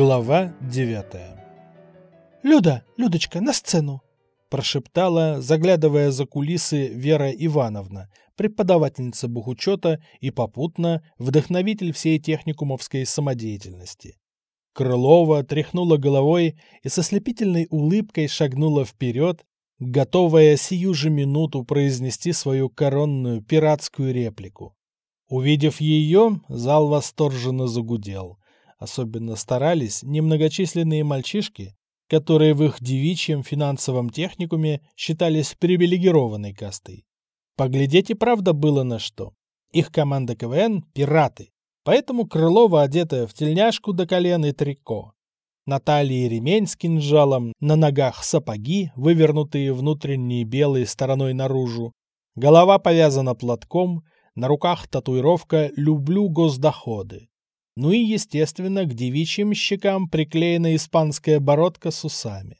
Глава девятая «Люда, Людочка, на сцену!» прошептала, заглядывая за кулисы Вера Ивановна, преподавательница бухучета и попутно вдохновитель всей техникумовской самодеятельности. Крылова тряхнула головой и со слепительной улыбкой шагнула вперед, готовая сию же минуту произнести свою коронную пиратскую реплику. Увидев ее, зал восторженно загудел. Особенно старались немногочисленные мальчишки, которые в их девичьем финансовом техникуме считались привилегированной кастой. Поглядеть и правда было на что. Их команда КВН – пираты, поэтому Крылова одетая в тельняшку до колен и трико. На талии ремень с кинжалом, на ногах сапоги, вывернутые внутренней белой стороной наружу. Голова повязана платком, на руках татуировка «Люблю госдоходы». Ну и, естественно, к девичьим щекам приклеена испанская бородка с усами.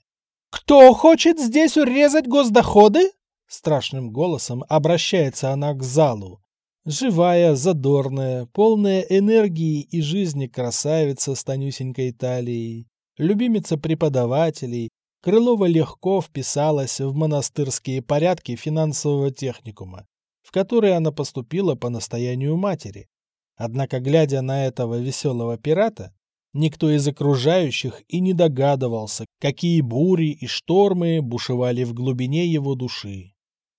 «Кто хочет здесь урезать госдоходы?» Страшным голосом обращается она к залу. Живая, задорная, полная энергии и жизни красавица с тонюсенькой талией, любимица преподавателей, Крылова легко вписалась в монастырские порядки финансового техникума, в который она поступила по настоянию матери. Однако, глядя на этого веселого пирата, никто из окружающих и не догадывался, какие бури и штормы бушевали в глубине его души.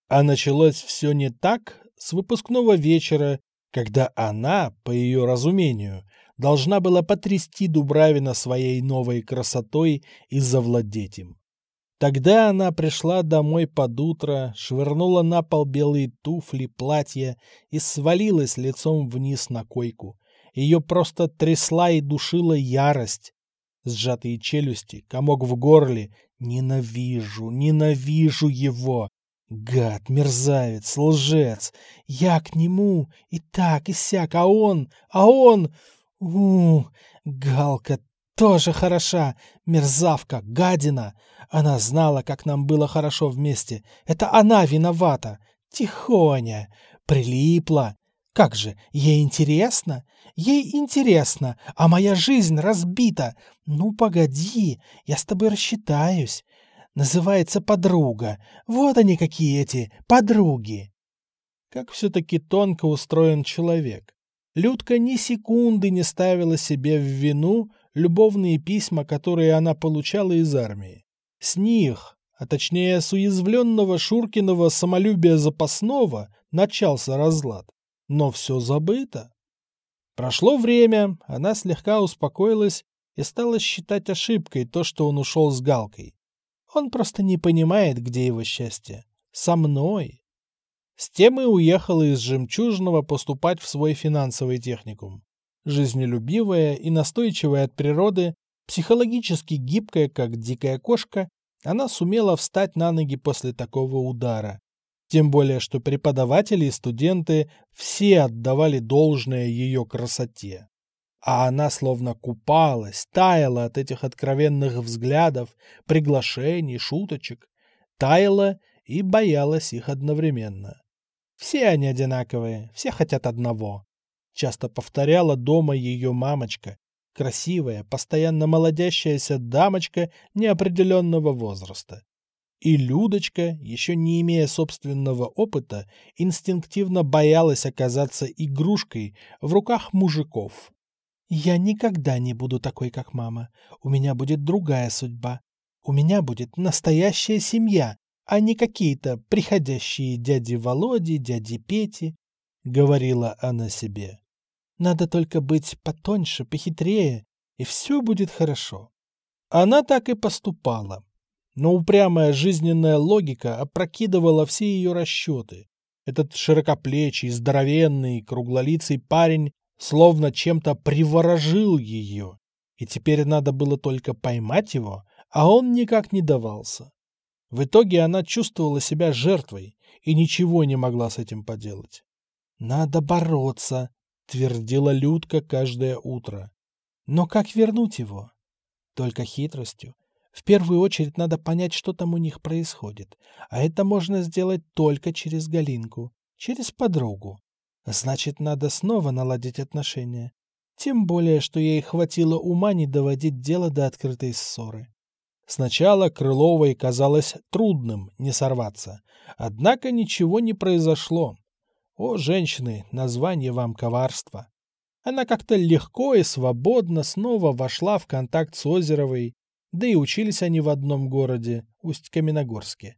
А началось все не так с выпускного вечера, когда она, по ее разумению, должна была потрясти Дубравина своей новой красотой и завладеть им. Тогда она пришла домой под утро, швырнула на пол белые туфли, платье и свалилась лицом вниз на койку. Ее просто трясла и душила ярость. Сжатые челюсти, комок в горле. Ненавижу, ненавижу его. Гад, мерзавец, лжец. Я к нему и так, и сяк, а он, а он... у Галка тоже хороша, мерзавка, гадина. Она знала, как нам было хорошо вместе. Это она виновата. Тихоня. Прилипла. Как же, ей интересно? Ей интересно, а моя жизнь разбита. Ну, погоди, я с тобой рассчитаюсь. Называется подруга. Вот они какие эти подруги. Как все-таки тонко устроен человек. Людка ни секунды не ставила себе в вину любовные письма, которые она получала из армии. С них, а точнее с уязвленного Шуркиного самолюбия запасного, начался разлад. Но все забыто. Прошло время, она слегка успокоилась и стала считать ошибкой то, что он ушел с Галкой. Он просто не понимает, где его счастье. Со мной. С тем и уехала из Жемчужного поступать в свой финансовый техникум. Жизнелюбивая и настойчивая от природы, Психологически гибкая, как дикая кошка, она сумела встать на ноги после такого удара. Тем более, что преподаватели и студенты все отдавали должное ее красоте. А она словно купалась, таяла от этих откровенных взглядов, приглашений, шуточек. Таяла и боялась их одновременно. Все они одинаковые, все хотят одного. Часто повторяла дома ее мамочка, красивая, постоянно молодящаяся дамочка неопределенного возраста. И Людочка, еще не имея собственного опыта, инстинктивно боялась оказаться игрушкой в руках мужиков. «Я никогда не буду такой, как мама. У меня будет другая судьба. У меня будет настоящая семья, а не какие-то приходящие дяди Володи, дяди Пети», — говорила она себе. Надо только быть потоньше, похитрее, и все будет хорошо. Она так и поступала. Но упрямая жизненная логика опрокидывала все ее расчеты. Этот широкоплечий, здоровенный, круглолицый парень словно чем-то приворожил ее. И теперь надо было только поймать его, а он никак не давался. В итоге она чувствовала себя жертвой и ничего не могла с этим поделать. «Надо бороться», твердила Людка каждое утро. Но как вернуть его? Только хитростью. В первую очередь надо понять, что там у них происходит. А это можно сделать только через Галинку, через подругу. Значит, надо снова наладить отношения. Тем более, что ей хватило ума не доводить дело до открытой ссоры. Сначала Крыловой казалось трудным не сорваться, однако ничего не произошло. О, женщины, название вам коварства. Она как-то легко и свободно снова вошла в контакт с Озеровой, да и учились они в одном городе, Усть-Каменогорске.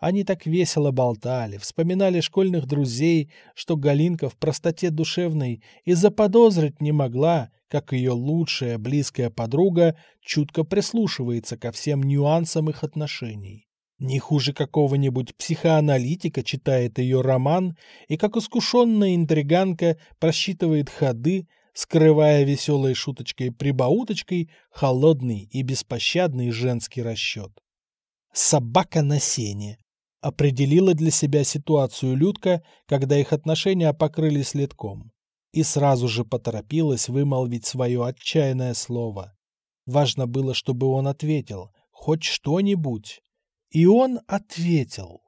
Они так весело болтали, вспоминали школьных друзей, что Галинка в простоте душевной и заподозрить не могла, как ее лучшая близкая подруга чутко прислушивается ко всем нюансам их отношений. Не хуже какого-нибудь психоаналитика читает ее роман и как искушенная интриганка просчитывает ходы, скрывая веселой шуточкой-прибауточкой холодный и беспощадный женский расчет. «Собака на сене», Определила для себя ситуацию Людка, когда их отношения покрылись литком. И сразу же поторопилась вымолвить свое отчаянное слово. Важно было, чтобы он ответил, хоть что-нибудь. И он ответил.